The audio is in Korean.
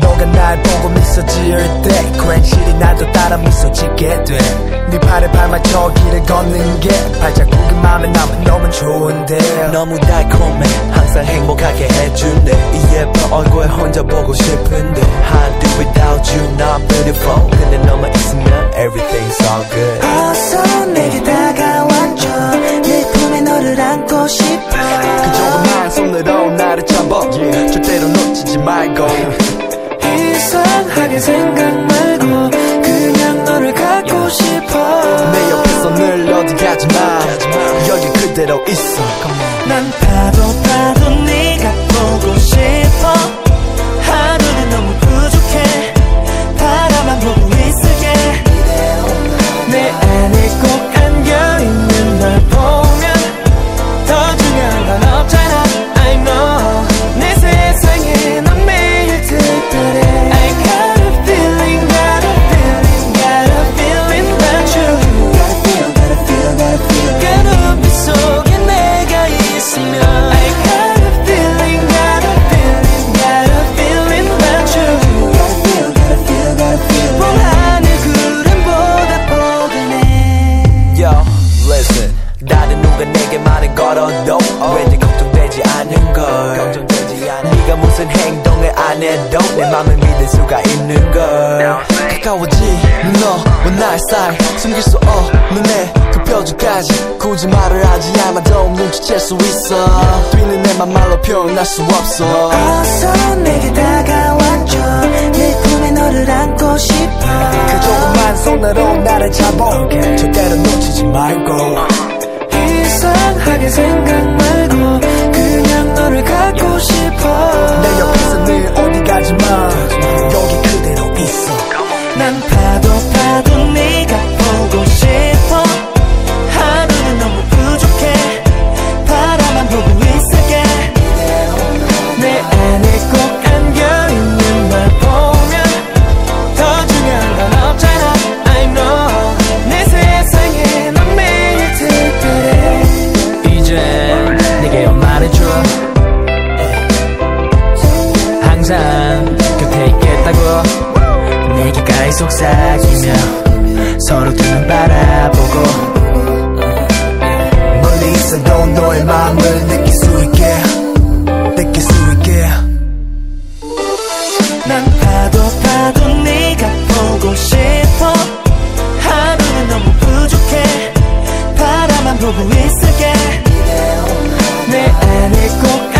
너가 날 보고 미소 지을 때 괜시리 나도 따라 미소 짓게 돼네 팔에 발맞 춰 길을 걷는 게 발자국이 맘에 남은 너무 좋은데. 너무 달콤해. 항상 행복하게 해준대 이 예쁜 얼굴 혼자 보고 싶은데. I do without you not beautiful. 근데 너만 있으면 everything's all good. 어서 내게 다가와줘. 내 품에 너를 안고 싶어. 그 만 손으로 나를 잡아 yeah. 절대로 놓치지 말고. 이상하게 생각 말고 그냥 너를 갖고 싶어. 내 옆에서 늘 어디 가지마. 여기 그대로 있어. 난 봐도 봐도 네 걸어도 왠지 걱정되지 않은 걸. 걱정되지 않아. 네가 무슨 행동을 안 해도 내 맘을 믿을 수가 있는 걸. 가까워지 너와 나의 사이. 숨길 수 없는 내그 표정까지. 굳이 말을 하지 않아도 눈치챌 수 있어. 뛰는 내 맘 말로 표현할 수 없어. 어서 내게 다가와줘. 내 품에 너를 안고 싶어. 그 조그만 손으로 나를 잡아 절대로 놓치지 말고 이상하게 생각 말고 그냥 너를 갖 가까이 속삭이며 서로 두눈 바라보고 어. 멀리 있어도 너의 마음을 느낄 수 있게 느낄 수 있게. 난 파도 파도 네가 보고 싶어. 하루는 너무 부족해. 바라만 보고 있을게. 내 안에 꼭